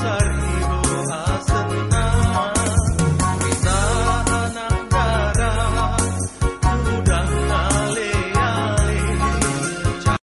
pasar.